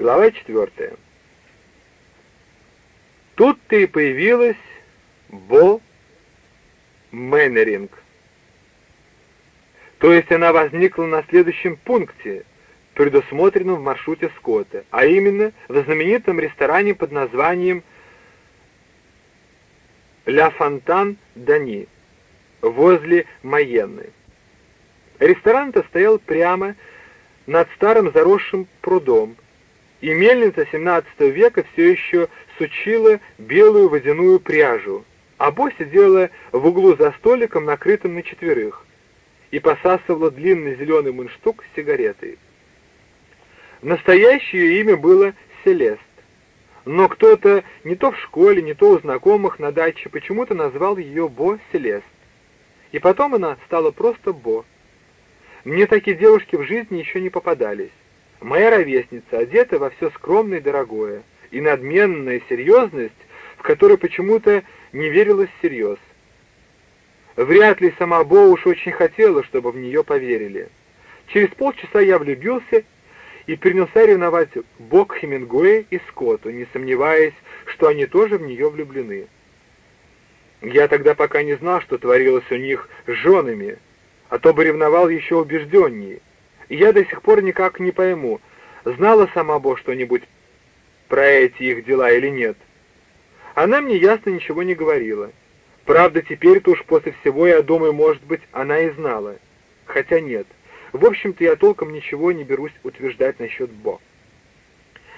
Глава четвертая. Тут-то и появилась Бо Мэннеринг. То есть она возникла на следующем пункте, предусмотренном в маршруте Скотта, а именно в знаменитом ресторане под названием «Ля Фонтан Дани» возле Майенны. Ресторан-то стоял прямо над старым заросшим прудом, и мельница XVII века все еще сучила белую водяную пряжу, а Бо сидела в углу за столиком, накрытым на четверых, и посасывала длинный зеленый мундштук с сигаретой. Настоящее имя было Селест, но кто-то не то в школе, не то у знакомых на даче почему-то назвал ее Бо Селест. И потом она стала просто Бо. Мне такие девушки в жизни еще не попадались. Моя ровесница одета во все скромное и дорогое, и надменная серьезность, в которой почему-то не верилась всерьез. Вряд ли сама Бо уж очень хотела, чтобы в нее поверили. Через полчаса я влюбился и принялся ревновать Бог Хемингуэя и Скотту, не сомневаясь, что они тоже в нее влюблены. Я тогда пока не знал, что творилось у них с женами, а то бы ревновал еще убежденнее. Я до сих пор никак не пойму, знала сама Бо что-нибудь про эти их дела или нет. Она мне ясно ничего не говорила. Правда, теперь-то уж после всего, я думаю, может быть, она и знала. Хотя нет. В общем-то, я толком ничего не берусь утверждать насчет Бо.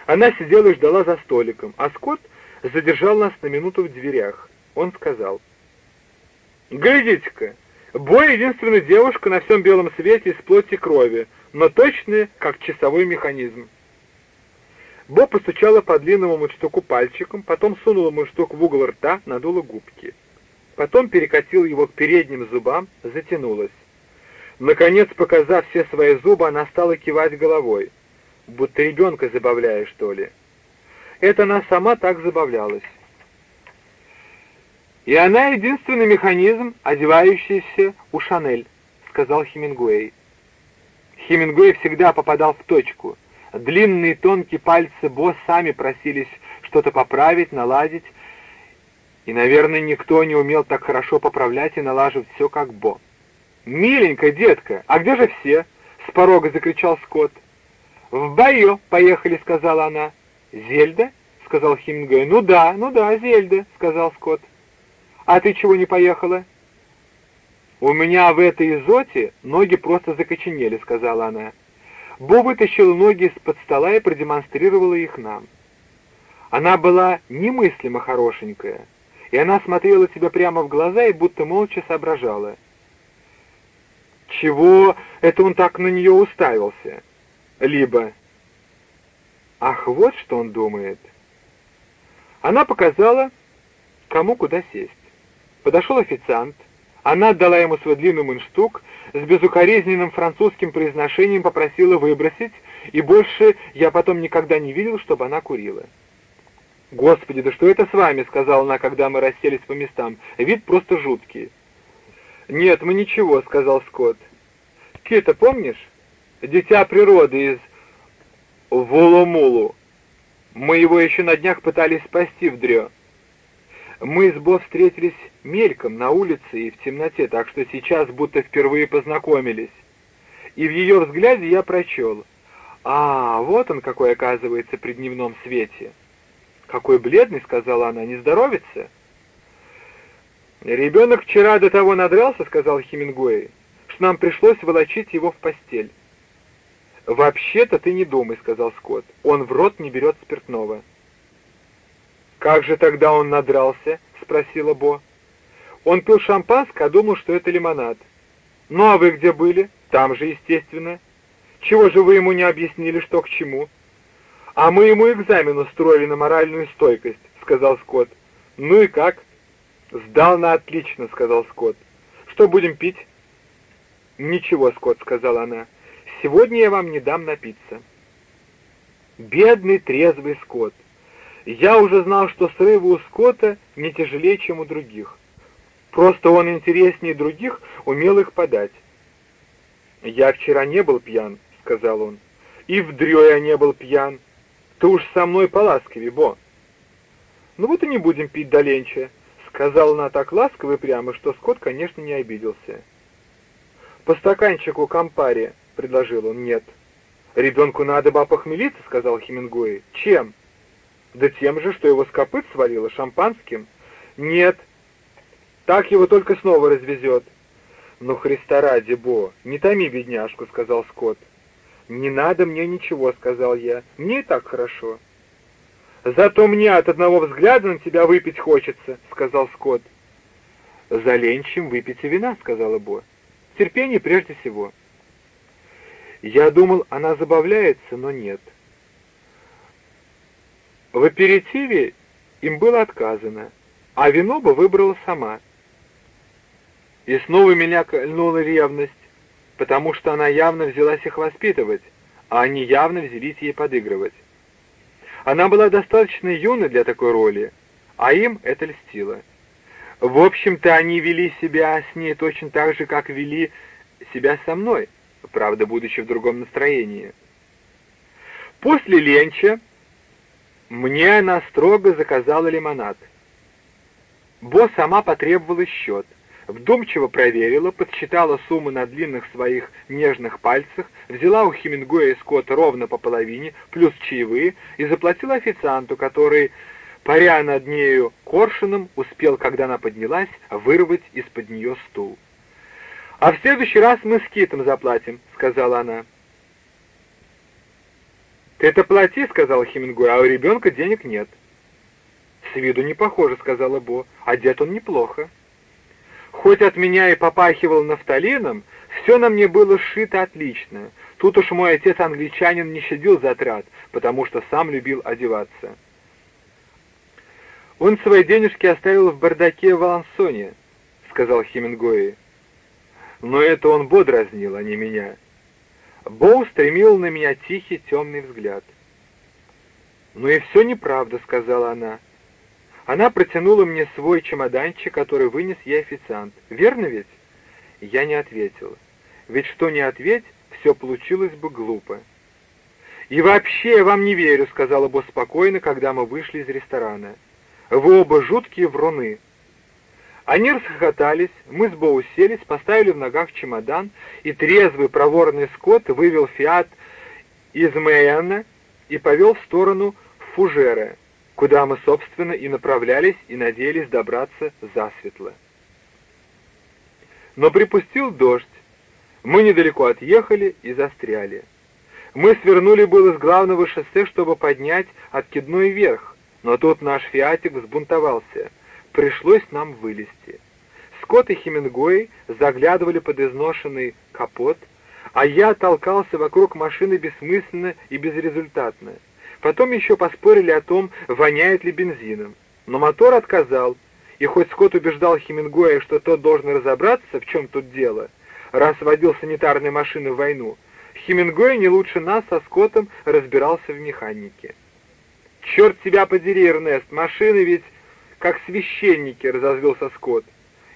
Она сидела и ждала за столиком, а Скотт задержал нас на минуту в дверях. Он сказал, «Глядите-ка, Бо — единственная девушка на всем белом свете из плоти крови, но точная, как часовой механизм. Бо постучала по длинному мундштуку пальчиком, потом сунула мундштук в угол рта, надула губки. Потом перекатила его к передним зубам, затянулась. Наконец, показав все свои зубы, она стала кивать головой, будто ребенка забавляя, что ли. Это она сама так забавлялась. «И она единственный механизм, одевающийся у Шанель», — сказал Хемингуэй. Хемингуэй всегда попадал в точку. Длинные тонкие пальцы Бо сами просились что-то поправить, наладить, и, наверное, никто не умел так хорошо поправлять и налаживать все, как Бо. «Миленькая детка, а где же все?» — с порога закричал Скотт. «В бою поехали», — сказала она. «Зельда?» — сказал Хемингуэй. «Ну да, ну да, Зельда», — сказал Скотт. «А ты чего не поехала?» «У меня в этой изоте ноги просто закоченели», — сказала она. Бо вытащила ноги из-под стола и продемонстрировала их нам. Она была немыслимо хорошенькая, и она смотрела тебе прямо в глаза и будто молча соображала. Чего это он так на нее уставился? Либо «Ах, вот что он думает!» Она показала, кому куда сесть. Подошел официант. Она отдала ему свой длинный мундштук, с безукоризненным французским произношением попросила выбросить, и больше я потом никогда не видел, чтобы она курила. «Господи, да что это с вами?» — сказала она, когда мы расселись по местам. «Вид просто жуткий». «Нет, мы ничего», — сказал Скотт. «Кита, помнишь? Дитя природы из Вулумулу. Мы его еще на днях пытались спасти в Дрё. Мы с Бо встретились мельком на улице и в темноте, так что сейчас будто впервые познакомились. И в ее взгляде я прочел. А, вот он какой оказывается при дневном свете. Какой бледный, сказала она, не здоровится? Ребенок вчера до того надрался, сказал Хемингуэй, что нам пришлось волочить его в постель. «Вообще-то ты не думай», — сказал Скотт. «Он в рот не берет спиртного». «Как же тогда он надрался?» — спросила Бо. «Он пил шампанское, а думал, что это лимонад». «Ну а вы где были?» «Там же, естественно». «Чего же вы ему не объяснили, что к чему?» «А мы ему экзамен устроили на моральную стойкость», — сказал Скотт. «Ну и как?» «Сдал на отлично», — сказал Скотт. «Что будем пить?» «Ничего, Скотт», — сказала она. «Сегодня я вам не дам напиться». Бедный трезвый Скотт. Я уже знал, что срывы у Скотта не тяжелее, чем у других. Просто он интереснее других умел их подать. «Я вчера не был пьян», — сказал он. «И в дрё я не был пьян. Ты уж со мной поласковей, Бо. Ну вот и не будем пить до ленча, сказала она так ласково и прямо, что Скотт, конечно, не обиделся. По стаканчику компари, предложил он, нет. Ребенку надо бы опохмелиться, сказал Хемингуэй. Чем? Да тем же, что его с копыт свалило, шампанским. Нет, так его только снова развезет. «Ну, Христа ради, Бо, не томи бедняжку», — сказал Скотт. «Не надо мне ничего», — сказал я. «Мне и так хорошо». «Зато мне от одного взгляда на тебя выпить хочется», — сказал Скотт. «За ленчем выпейте вина», — сказала Бо. «Терпение прежде всего». Я думал, она забавляется, но нет. В аперитиве им было отказано, а вино бы выбрала сама. И снова меня кольнула ревность, потому что она явно взялась их воспитывать, а они явно взялись ей подыгрывать. Она была достаточно юна для такой роли, а им это льстило. В общем-то, они вели себя с ней точно так же, как вели себя со мной, правда, будучи в другом настроении. После ленча мне она строго заказала лимонад. Бо сама потребовала счет — вдумчиво проверила, подсчитала суммы на длинных своих нежных пальцах, взяла у Хемингуэя и Скотта ровно по половине, плюс чаевые, и заплатила официанту, который, паря над нею коршуном, успел, когда она поднялась, вырвать из-под нее стул. «А в следующий раз мы с Китом заплатим», — сказала она. «Ты это плати», — сказал Хемингуэй, — «а у ребенка денег нет». «С виду не похоже», — сказала Бо, — «одет он неплохо». Хоть от меня и попахивал нафталином, все на мне было сшито отлично. Тут уж мой отец англичанин не щадил затрат, потому что сам любил одеваться. «Он свои денежки оставил в бардаке в Алансоне», — сказал Хемингуэй. Но это он Бо а не меня. Бо устремил на меня тихий темный взгляд. «Ну и все неправда», — сказала она. Она протянула мне свой чемоданчик, который вынес ей официант. Верно ведь? Я не ответил. Ведь что не ответь, все получилось бы глупо. «И вообще я вам не верю», — сказала Бо спокойно, когда мы вышли из ресторана. «Вы оба жуткие вруны». Они расхохотались, мы с Бо уселись, поставили в ногах чемодан, и трезвый проворный Скотт вывел «Фиат» из Мэйана и повел в сторону Фужера куда мы, собственно, и направлялись и надеялись добраться засветло. Но припустил дождь. Мы недалеко отъехали и застряли. Мы свернули было с главного шоссе, чтобы поднять откидной вверх, но тут наш фиатик взбунтовался. Пришлось нам вылезти. Скотт и Хемингуэй заглядывали под изношенный капот, а я толкался вокруг машины бессмысленно и безрезультатно. Потом еще поспорили о том, воняет ли бензином. Но мотор отказал, и хоть Скотт убеждал Хемингуэя, что тот должен разобраться, в чем тут дело, раз водил санитарные машины в войну, Хемингуэй не лучше нас со Скоттом разбирался в механике. «Черт тебя подери, Эрнест, машины ведь как священники», — разозлился Скотт,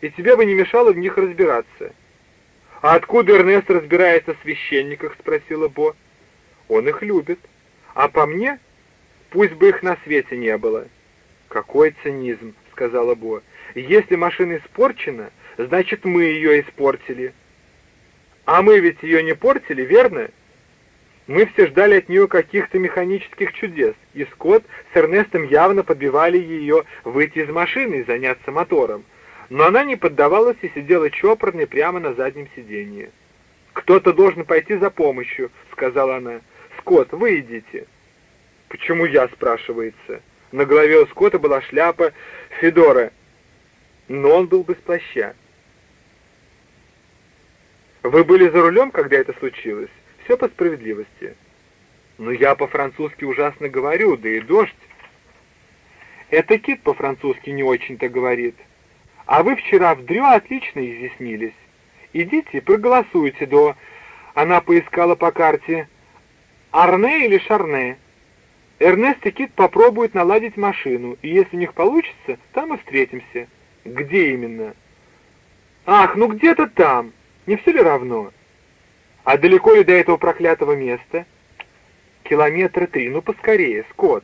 «и тебе бы не мешало в них разбираться». «А откуда Эрнест разбирается в священниках?» — спросила Бо. «Он их любит». А по мне, пусть бы их на свете не было. Какой цинизм, сказала Бо. Если машина испорчена, значит мы ее испортили. А мы ведь ее не портили, верно? Мы все ждали от нее каких-то механических чудес, и Скотт с Эрнестом явно подбивали ее выйти из машины и заняться мотором. Но она не поддавалась и сидела чопорной прямо на заднем сиденье. «Кто-то должен пойти за помощью», — сказала она. Скотт, вы идите». «Почему я?» — спрашивается. На голове у Скотта была шляпа Федора, но он был без плаща. «Вы были за рулем, когда это случилось?» «Все по справедливости». «Но я по-французски ужасно говорю, да и дождь». «Это Кит по-французски не очень-то говорит. А вы вчера в Дрю отлично изъяснились. Идите, проголосуйте до...» Она поискала по карте Арне или Шарне. Эрнест и Кит попробуют наладить машину, и если у них получится, там и встретимся. Где именно? Ах, ну где-то там. Не все ли равно? А далеко ли до этого проклятого места? Километра три, ну поскорее, Скотт.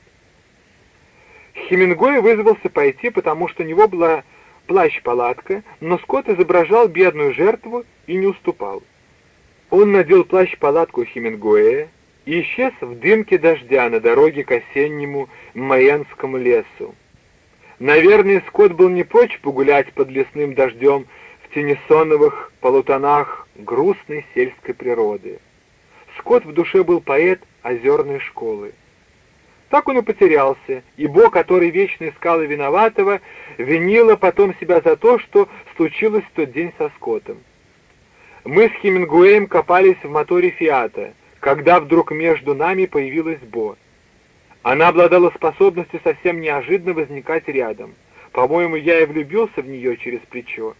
Хемингуэй вызвался пойти, потому что у него была плащ-палатка, но Скотт изображал бедную жертву и не уступал. Он надел плащ-палатку Хемингуэя и исчез в дымке дождя на дороге к осеннему Майенскому лесу. Наверное, Скотт был не прочь погулять под лесным дождем в тенесоновых полутонах грустной сельской природы. Скотт в душе был поэт озерной школы. Так он и потерялся, и Бог, который вечно искал виноватого, винила потом себя за то, что случилось в тот день со Скоттом. Мы с Хемингуэем копались в моторе «Фиата», когда вдруг между нами появилась Бо. Она обладала способностью совсем неожиданно возникать рядом. По-моему, я и влюбился в нее через плечо.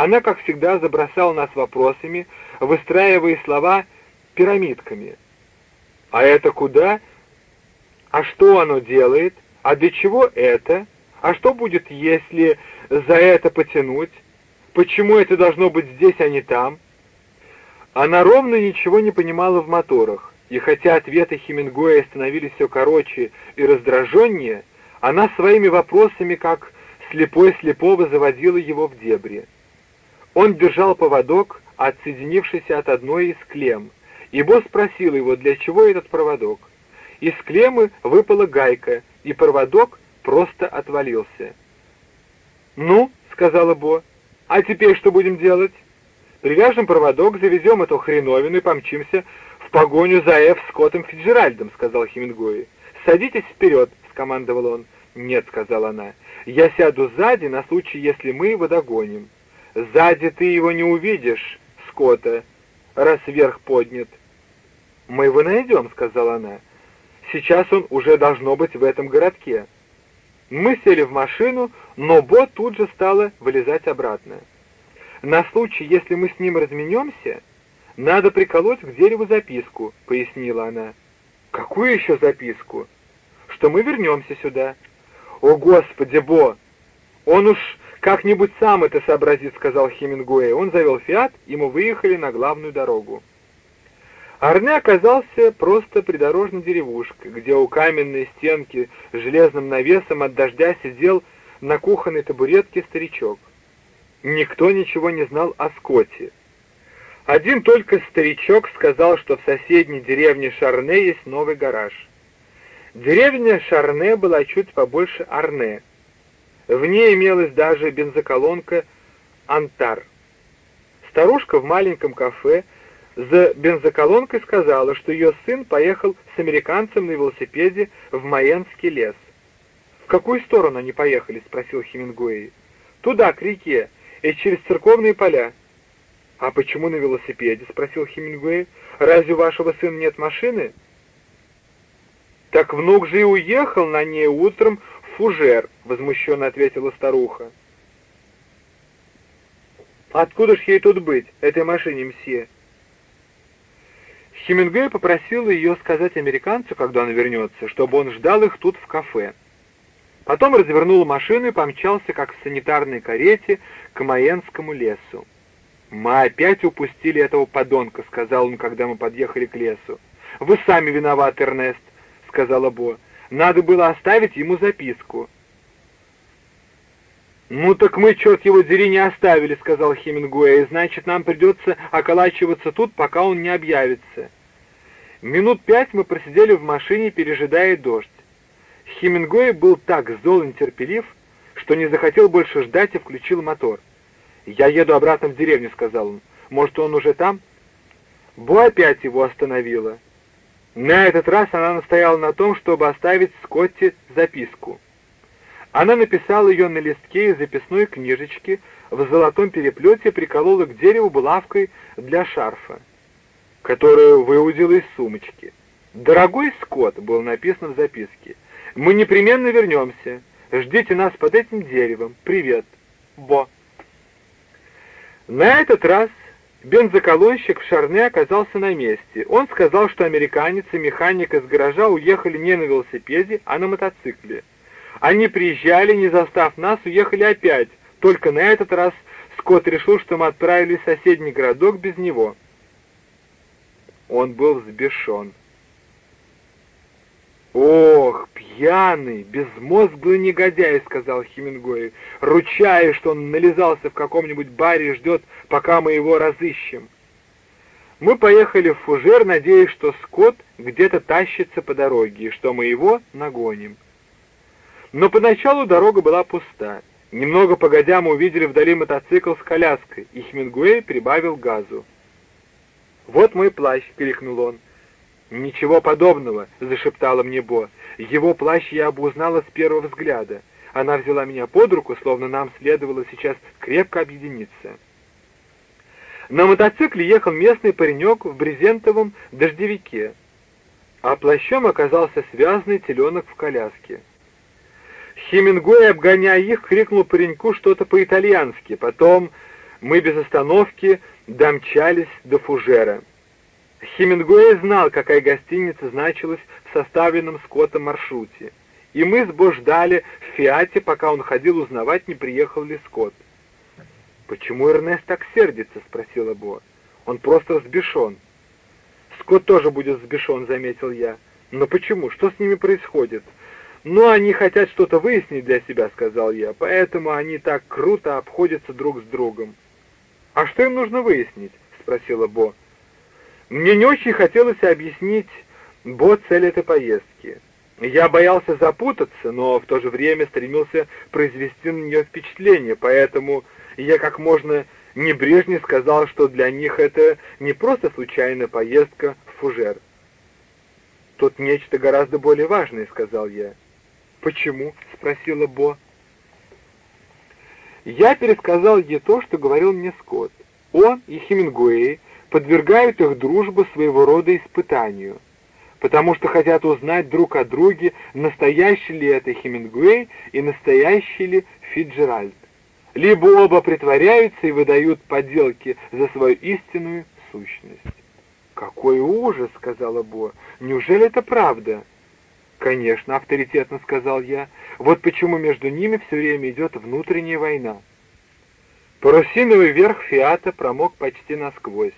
Она, как всегда, забросала нас вопросами, выстраивая слова пирамидками. «А это куда?» А что оно делает? А для чего это? А что будет, если за это потянуть? Почему это должно быть здесь, а не там? Она ровно ничего не понимала в моторах, и хотя ответы Хемингуэя становились все короче и раздраженнее, она своими вопросами, как слепой слепого, заводила его в дебри. Он держал поводок, отсоединившийся от одной из клем, и босс спросил его, для чего этот проводок. Из клеммы выпала гайка, и проводок просто отвалился. «Ну», — сказала Бо, — «а теперь что будем делать? Привяжем проводок, завезем эту хреновину и помчимся в погоню за Эф Скоттом Фиджеральдом», — сказал Хемингуэй. «Садитесь вперед», — скомандовал он. «Нет», — сказала она, — «я сяду сзади на случай, если мы его догоним». «Сзади ты его не увидишь, Скотта, раз вверх поднят». «Мы его найдем», — сказала она. Сейчас он уже должно быть в этом городке. Мы сели в машину, но Бо тут же стала вылезать обратно. На случай, если мы с ним разменемся, надо приколоть к дереву записку, пояснила она. Какую еще записку? Что мы вернемся сюда. О, Господи, Бо! Он уж как-нибудь сам это сообразит, сказал Хемингуэй. Он завел фиат, и мы выехали на главную дорогу. Арне оказался просто придорожной деревушкой, где у каменной стенки с железным навесом от дождя сидел на кухонной табуретке старичок. Никто ничего не знал о скоте. Один только старичок сказал, что в соседней деревне Шарне есть новый гараж. Деревня Шарне была чуть побольше Арне. В ней имелась даже бензоколонка «Антар». Старушка в маленьком кафе за бензоколонкой сказала, что ее сын поехал с американцем на велосипеде в Майенский лес. «В какую сторону они поехали?» — спросил Хемингуэй. «Туда, к реке, и через церковные поля». «А почему на велосипеде?» — спросил Хемингуэй. «Разве у вашего сына нет машины?» «Так внук же и уехал на ней утром фужер», — возмущенно ответила старуха. «Откуда ж ей тут быть, этой машине, мсье?» Хемингуэй попросил ее сказать американцу, когда он вернется, чтобы он ждал их тут в кафе. Потом развернул машину и помчался, как в санитарной карете, к Маенскому лесу. «Мы опять упустили этого подонка», — сказал он, когда мы подъехали к лесу. «Вы сами виноваты, Эрнест», — сказала Бо. «Надо было оставить ему записку». «Ну так мы, черт его дери, не оставили», — сказал Хемингуэй, «значит, нам придется околачиваться тут, пока он не объявится». Минут пять мы просидели в машине, пережидая дождь. Хемингуэй был так зол и нетерпелив, что не захотел больше ждать и включил мотор. «Я еду обратно в деревню», — сказал он. «Может, он уже там?» Бо опять его остановила. На этот раз она настояла на том, чтобы оставить Скотти записку. Она написала ее на листке из записной книжечки, в золотом переплете приколола к дереву булавкой для шарфа, которую выудила из сумочки. «Дорогой Скотт», — было написано в записке, — «мы непременно вернемся. Ждите нас под этим деревом. Привет. Бо». На этот раз бензоколонщик в Шарне оказался на месте. Он сказал, что американец и механик из гаража уехали не на велосипеде, а на мотоцикле. Они приезжали, не застав нас, уехали опять. Только на этот раз Скотт решил, что мы отправились в соседний городок без него. Он был взбешен. «Ох, пьяный, безмозглый негодяй», — сказал Хемингуэй, ручаясь, что он нализался в каком-нибудь баре и ждет, пока мы его разыщем. Мы поехали в Фужер, надеясь, что Скотт где-то тащится по дороге, и что мы его нагоним. Но поначалу дорога была пуста. Немного погодя мы увидели вдали мотоцикл с коляской, и Хемингуэй прибавил газу. «Вот мой плащ!» — крикнул он. «Ничего подобного!» — зашептала мне Бо. «Его плащ я бы узнала с первого взгляда. Она взяла меня под руку, словно нам следовало сейчас крепко объединиться». На мотоцикле ехал местный паренек в брезентовом дождевике, а плащом оказался связанный теленок в коляске. Хемингуэй, обгоняя их, крикнул пареньку что-то по-итальянски. Потом мы без остановки домчались до Фужера. Хемингуэй знал, какая гостиница значилась в составленном Скоттом маршруте, и мы с Бо ждали в Фиате, пока он ходил узнавать, не приехал ли Скотт. «Почему Эрнест так сердится?» — спросила Бо. «Он просто взбешен». «Скотт тоже будет взбешен», — заметил я. «Но почему? Что с ними происходит?» «Ну, они хотят что-то выяснить для себя», — сказал я, «поэтому они так круто обходятся друг с другом». «А что им нужно выяснить?» — спросила Бо. Мне не очень хотелось объяснить Бо цель этой поездки. Я боялся запутаться, но в то же время стремился произвести на нее впечатление, поэтому я как можно небрежнее сказал, что для них это не просто случайная поездка в Фужер. «Тут нечто гораздо более важное», — сказал я. «Почему?» — спросила Бо. Я пересказал ей то, что говорил мне Скотт. Он и Хемингуэй подвергают их дружбу своего рода испытанию, потому что хотят узнать друг о друге, настоящий ли это Хемингуэй и настоящий ли Фиджеральд. Либо оба притворяются и выдают подделки за свою истинную сущность. «Какой ужас!» — сказала Бо. «Неужели это правда?» «Конечно», — авторитетно сказал я. «Вот почему между ними все время идет внутренняя война». Парусиновый верх Фиата промок почти насквозь.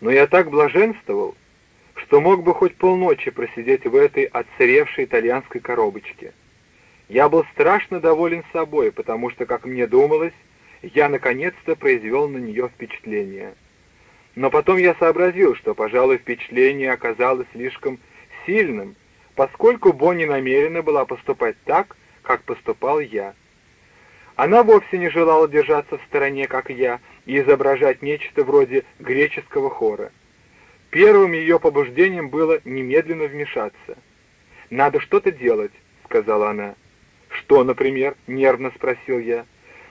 Но я так блаженствовал, что мог бы хоть полночи просидеть в этой отсыревшей итальянской коробочке. Я был страшно доволен собой, потому что, как мне думалось, я наконец-то произвел на нее впечатление. Но потом я сообразил, что, пожалуй, впечатление оказалось слишком сильным, поскольку Бонни намерена была поступать так, как поступал я. Она вовсе не желала держаться в стороне, как я, и изображать нечто вроде греческого хора. Первым ее побуждением было немедленно вмешаться. «Надо что-то делать», — сказала она. «Что, например?» — нервно спросил я.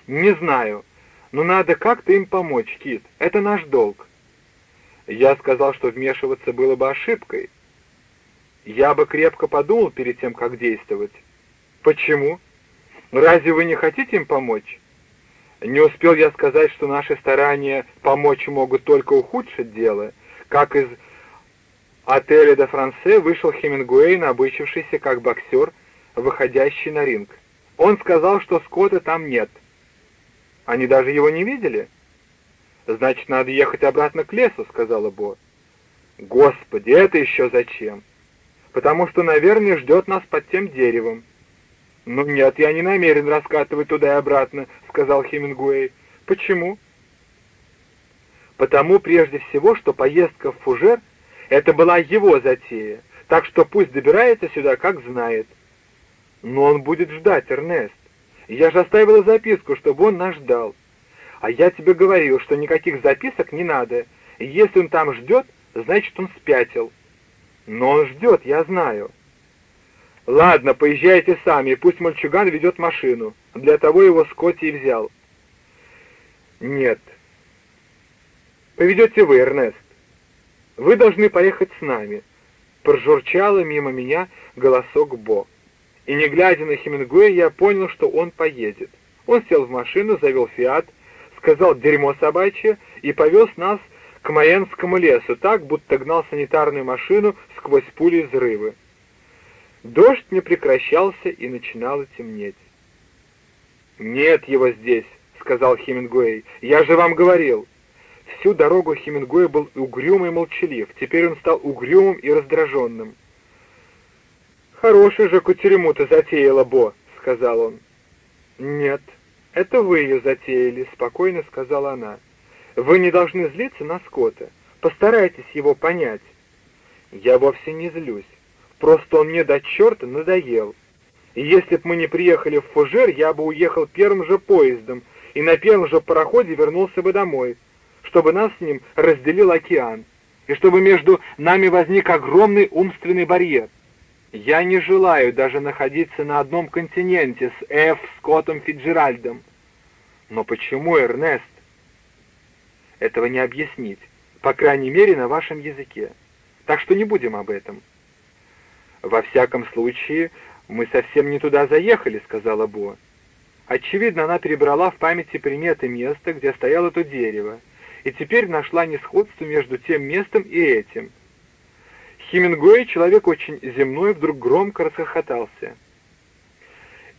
«Не знаю, но надо как-то им помочь, Кит. Это наш долг». Я сказал, что вмешиваться было бы ошибкой, я бы крепко подумал перед тем, как действовать. Почему? Разве вы не хотите им помочь? Не успел я сказать, что наши старания помочь могут только ухудшить дело, как из отеля де Франсе вышел Хемингуэй, набычившийся как боксер, выходящий на ринг. Он сказал, что Скотта там нет. Они даже его не видели? Значит, надо ехать обратно к лесу, сказала Бо. Господи, это еще зачем? потому что, наверное, ждет нас под тем деревом». «Ну нет, я не намерен раскатывать туда и обратно», — сказал Хемингуэй. «Почему?» «Потому, прежде всего, что поездка в Фужер — это была его затея, так что пусть добирается сюда, как знает». «Но он будет ждать, Эрнест. Я же оставила записку, чтобы он нас ждал. А я тебе говорил, что никаких записок не надо, если он там ждет, значит, он спятил». Но он ждет, я знаю. Ладно, поезжайте сами, пусть мальчуган ведет машину. Для того его Скотти и взял. Нет. Поведете вы, Эрнест. Вы должны поехать с нами. Прожурчало мимо меня голосок Бо. И не глядя на Хемингуэя, я понял, что он поедет. Он сел в машину, завел фиат, сказал «дерьмо собачье» и повез нас к Маенскому лесу, так, будто гнал санитарную машину сквозь пули и взрывы. Дождь не прекращался и начинало темнеть. «Нет его здесь», — сказал Хемингуэй. «Я же вам говорил». Всю дорогу Хемингуэй был угрюм и молчалив. Теперь он стал угрюмым и раздраженным. «Хорошую же кутерьму ты затеяла, Бо», — сказал он. «Нет, это вы ее затеяли», — спокойно сказала она. «Вы не должны злиться на Скотта. Постарайтесь его понять». «Я вовсе не злюсь. Просто он мне до черта надоел. И если б мы не приехали в Фужер, я бы уехал первым же поездом и на первом же пароходе вернулся бы домой, чтобы нас с ним разделил океан, и чтобы между нами возник огромный умственный барьер. Я не желаю даже находиться на одном континенте с Ф. Скоттом Фиджеральдом. Но почему, Эрнест? Этого не объяснить, по крайней мере, на вашем языке. Так что не будем об этом. Во всяком случае, мы совсем не туда заехали, сказала Бо. Очевидно, она перебрала в памяти приметы места, где стояло то дерево, и теперь нашла несходство между тем местом и этим. Хемингуэй, человек очень земной, вдруг громко расхохотался.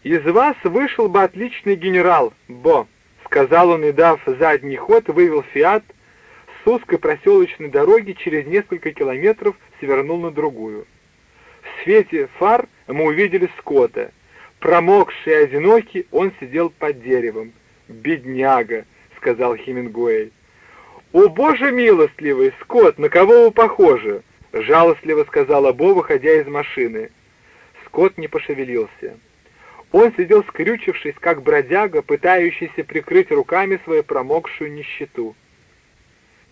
«Из вас вышел бы отличный генерал, Бо», — сказал он и, дав задний ход, вывел «Фиат» с узкой проселочной дороги через несколько километров свернул на другую. Свете фар мы увидели Скотта. Промокший и одинокий, он сидел под деревом. «Бедняга!» — сказал Хемингуэй. «О, боже милостливый, Скотт, на кого вы похожи?» — жалостливо сказала Бо, выходя из машины. Скотт не пошевелился. Он сидел скрючившись, как бродяга, пытающийся прикрыть руками свою промокшую нищету.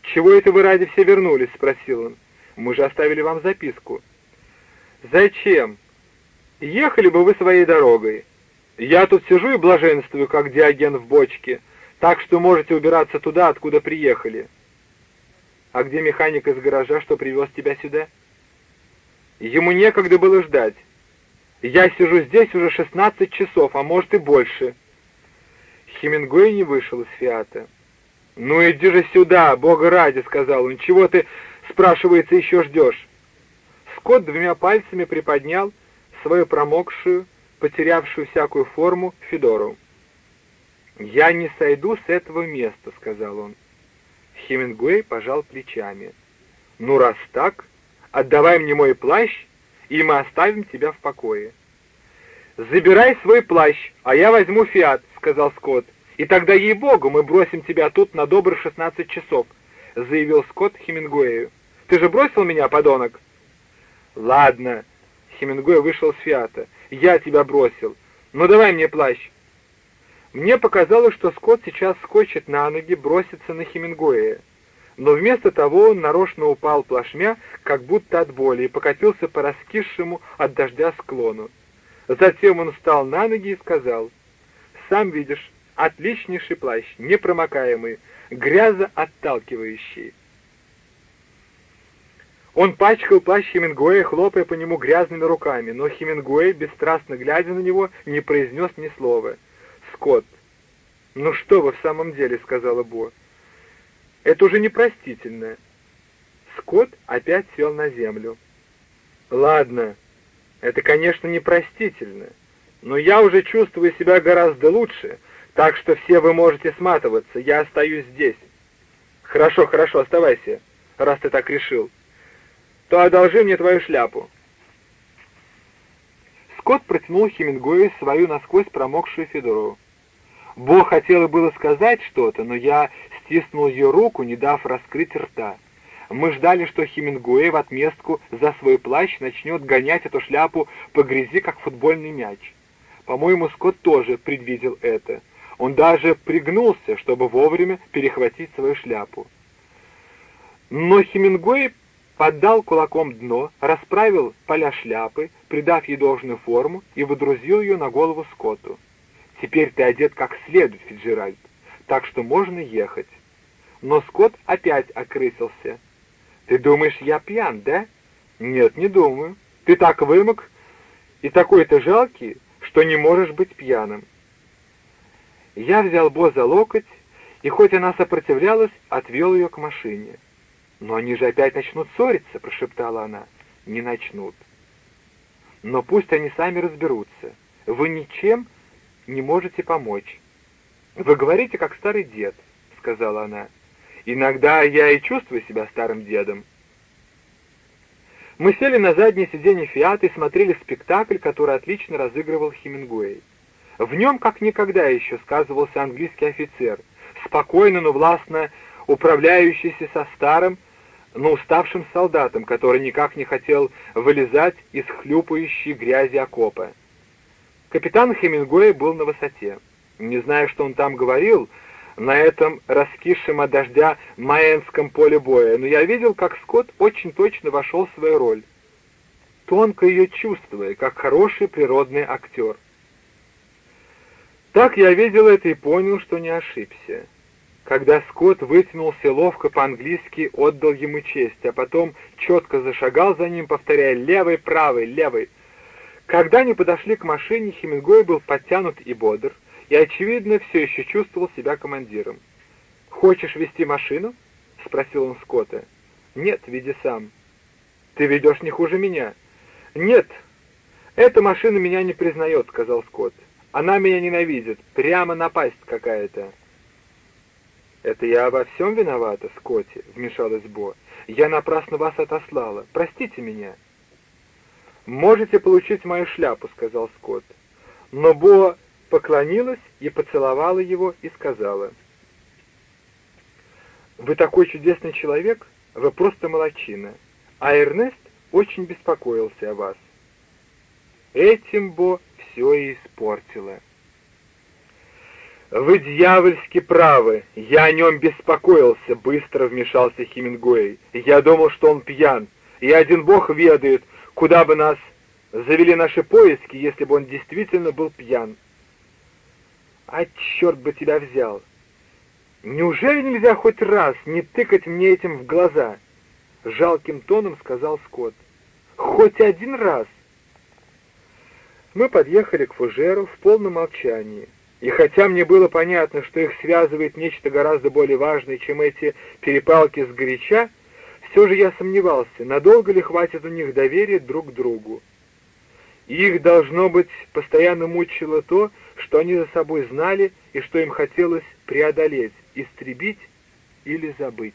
«Чего это вы ради все вернулись?» — спросил он. «Мы же оставили вам записку». «Зачем? Ехали бы вы своей дорогой. Я тут сижу и блаженствую, как диаген в бочке, так что можете убираться туда, откуда приехали». «А где механик из гаража, что привез тебя сюда?» «Ему некогда было ждать. Я сижу здесь уже 16 часов, а может и больше». Хемингуэй не вышел из «Фиата». «Ну иди же сюда, бога ради», — сказал он. «Чего ты, спрашивается, еще ждешь?» Скотт двумя пальцами приподнял свою промокшую, потерявшую всякую форму, Федору. «Я не сойду с этого места», — сказал он. Хемингуэй пожал плечами. «Ну, раз так, отдавай мне мой плащ, и мы оставим тебя в покое». «Забирай свой плащ, а я возьму фиат», — сказал Скотт. «И тогда, ей-богу, мы бросим тебя тут на добрых шестнадцать часов», — заявил Скотт Хемингуэю. «Ты же бросил меня, подонок?» «Ладно», — Хемингуэй вышел с фиата. «Я тебя бросил. Ну давай мне плащ». Мне показалось, что Скотт сейчас скочит на ноги, бросится на Хемингуэя. Но вместо того он нарочно упал плашмя, как будто от боли, и покатился по раскисшему от дождя склону. Затем он встал на ноги и сказал, «Сам видишь, отличнейший плащ, непромокаемый, грязоотталкивающий». Он пачкал плащ Хемингуэя, хлопая по нему грязными руками, но Хемингуэй, бесстрастно глядя на него, не произнес ни слова. Скотт. «Ну что вы в самом деле?» — сказала Бо. «Это уже непростительно». Скотт опять сел на землю. «Ладно, это, конечно, непростительно, но я уже чувствую себя гораздо лучше, так что все вы можете сматываться, я остаюсь здесь». «Хорошо, хорошо, оставайся, раз ты так решил. То одолжи мне твою шляпу». Скотт протянул Хемингуэю свою насквозь промокшую Федорову. Бог хотела было сказать что-то, но я стиснул ее руку, не дав раскрыть рта. Мы ждали, что Хемингуэй в отместку за свой плащ начнет гонять эту шляпу по грязи, как футбольный мяч. По-моему, Скотт тоже предвидел это. Он даже пригнулся, чтобы вовремя перехватить свою шляпу. Но Хемингуэй поддал кулаком дно, расправил поля шляпы, придав ей должную форму и выдрузил ее на голову Скотту. Теперь ты одет как следует, Фиджеральд, так что можно ехать. Но Скотт опять окрысился. Ты думаешь, я пьян, да? Нет, не думаю. Ты так вымок и такой-то жалкий, что не можешь быть пьяным. Я взял Бо за локоть, и хоть она сопротивлялась, отвел ее к машине. «Но они же опять начнут ссориться», — прошептала она. «Не начнут». «Но пусть они сами разберутся. Вы ничем не можете помочь. Вы говорите, как старый дед, сказала она. Иногда я и чувствую себя старым дедом. Мы сели на заднее сиденье «Фиата» и смотрели спектакль, который отлично разыгрывал Хемингуэй. В нем как никогда еще сказывался английский офицер, спокойно, но властно управляющийся со старым, но уставшим солдатом, который никак не хотел вылезать из хлюпающей грязи окопа. Капитан Хемингуэй был на высоте. Не знаю, что он там говорил, на этом раскисшем от дождя Маэнском поле боя, но я видел, как Скотт очень точно вошел в свою роль, тонко ее чувствуя, как хороший природный актер. Так я видел это и понял, что не ошибся. Когда Скотт вытянулся ловко по-английски, отдал ему честь, а потом четко зашагал за ним, повторяя «левый, правый, левый». Когда они подошли к машине, Хемингуэй был подтянут и бодр, и, очевидно, все еще чувствовал себя командиром. «Хочешь вести машину?» — спросил он Скотта. «Нет, веди сам». «Ты ведешь не хуже меня». «Нет, эта машина меня не признает», — сказал Скотт. «Она меня ненавидит. Прямо напасть какая-то». «Это я во всем виновата, Скотти», — вмешалась Бо. «Я напрасно вас отослала. Простите меня». «Можете получить мою шляпу», — сказал Скотт. Но Бо поклонилась и поцеловала его и сказала, «Вы такой чудесный человек, вы просто молочина, а Эрнест очень беспокоился о вас». Этим Бо все и испортила. «Вы дьявольски правы, я о нем беспокоился», — быстро вмешался Хемингуэй. «Я думал, что он пьян, и один бог ведает, куда бы нас завели наши поиски, если бы он действительно был пьян. А черт бы тебя взял! Неужели нельзя хоть раз не тыкать мне этим в глаза? Жалким тоном сказал Скотт. Хоть один раз! Мы подъехали к фужеру в полном молчании. И хотя мне было понятно, что их связывает нечто гораздо более важное, чем эти перепалки с горяча, все же я сомневался, надолго ли хватит у них доверия друг к другу. Их, должно быть, постоянно мучило то, что они за собой знали и что им хотелось преодолеть, истребить или забыть.